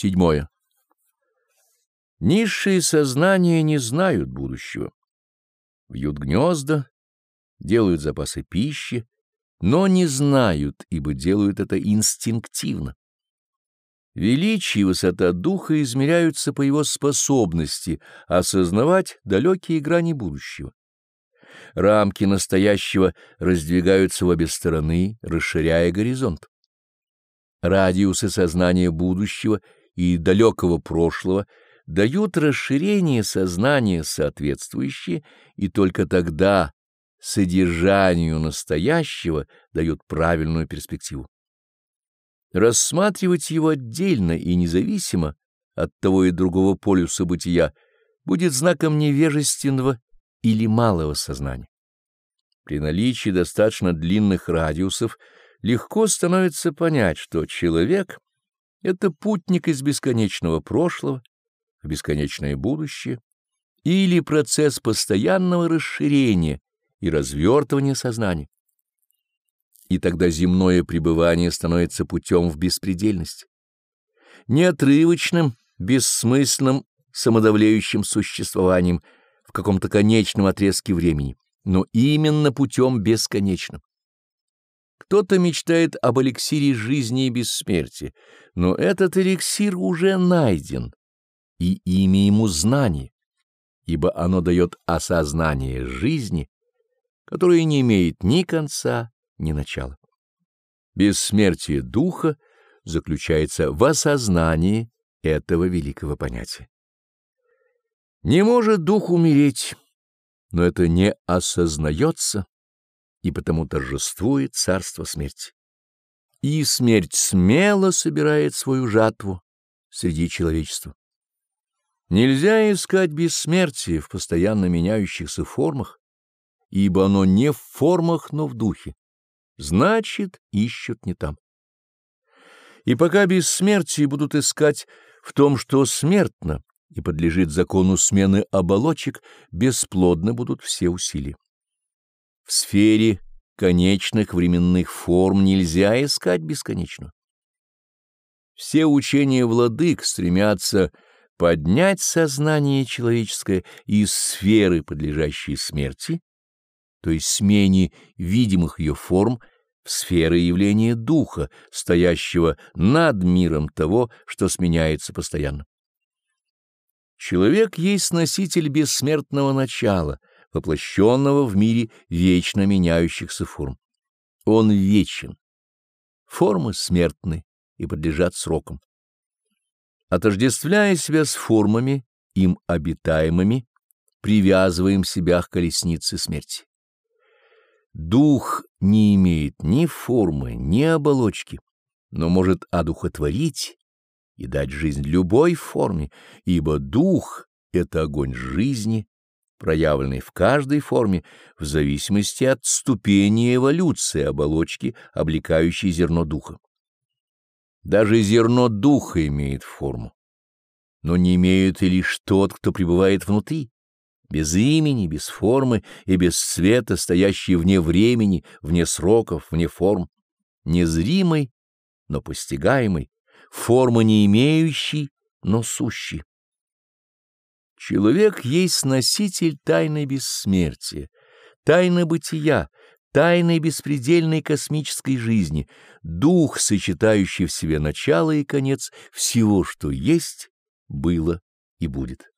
Седьмое. Низшие сознания не знают будущего. Вьют гнезда, делают запасы пищи, но не знают, ибо делают это инстинктивно. Величие и высота духа измеряются по его способности осознавать далекие грани будущего. Рамки настоящего раздвигаются в обе стороны, расширяя горизонт. Радиусы сознания будущего и далекого прошлого дают расширение сознания соответствующее, и только тогда содержанию настоящего дают правильную перспективу. Рассматривать его отдельно и независимо от того и другого полюса бытия будет знаком невежественного или малого сознания. При наличии достаточно длинных радиусов легко становится понять, что человек — это путник из бесконечного прошлого в бесконечное будущее или процесс постоянного расширения и развертывания сознания и тогда земное пребывание становится путем в беспредельность. Неотрывочным, бессмысленным, самодавляющим существованием в каком-то конечном отрезке времени, но именно путем бесконечным. Кто-то мечтает об эликсире жизни и бессмертия, но этот эликсир уже найден, и имя ему знание, ибо оно дает осознание жизни, которое не имеет ни конца, ни начала. Бессмертие духа заключается в осознании этого великого понятия. Не может дух умереть, но это не осознается, и потому торжествует царство смерти. И смерть смело собирает свою жатву среди человечества. Нельзя искать бессмертие в постоянно меняющихся формах, ибо оно не в формах, но в духе. Значит, ищут не там. И пока бессмертие будут искать в том, что смертно и подлежит закону смены оболочек, бесплодны будут все усилия. В сфере конечных временных форм нельзя искать бесконечно. Все учения владык стремятся поднять сознание человеческое из сферы, подлежащей смерти, то есть смене видимых ее форм, в сферы явления духа, стоящего над миром того, что сменяется постоянно. Человек есть носитель бессмертного начала, воплощенного в мире вечно меняющихся форм. Он вечен. Формы смертны и подлежат срокам. Отождествляя себя с формами, им обитаемыми, привязываем себя к колеснице смерти. Дух не имеет ни формы, ни оболочки, но может одухотворить и дать жизнь любой форме, ибо дух — это огонь жизни, проявленный в каждой форме в зависимости от ступени эволюции оболочки, облекающей зерно духа. Даже зерно духа имеет форму, но не имеет и лишь тот, кто пребывает внутри без имени, без формы и без цвета, стоящий вне времени, вне сроков, вне форм, незримый, но постигаемый, формы не имеющий, но сущий. Человек есть носитель тайны бессмертия, тайны бытия, тайны беспредельной космической жизни, дух, сочетающий в себе начало и конец всего, что есть, было и будет.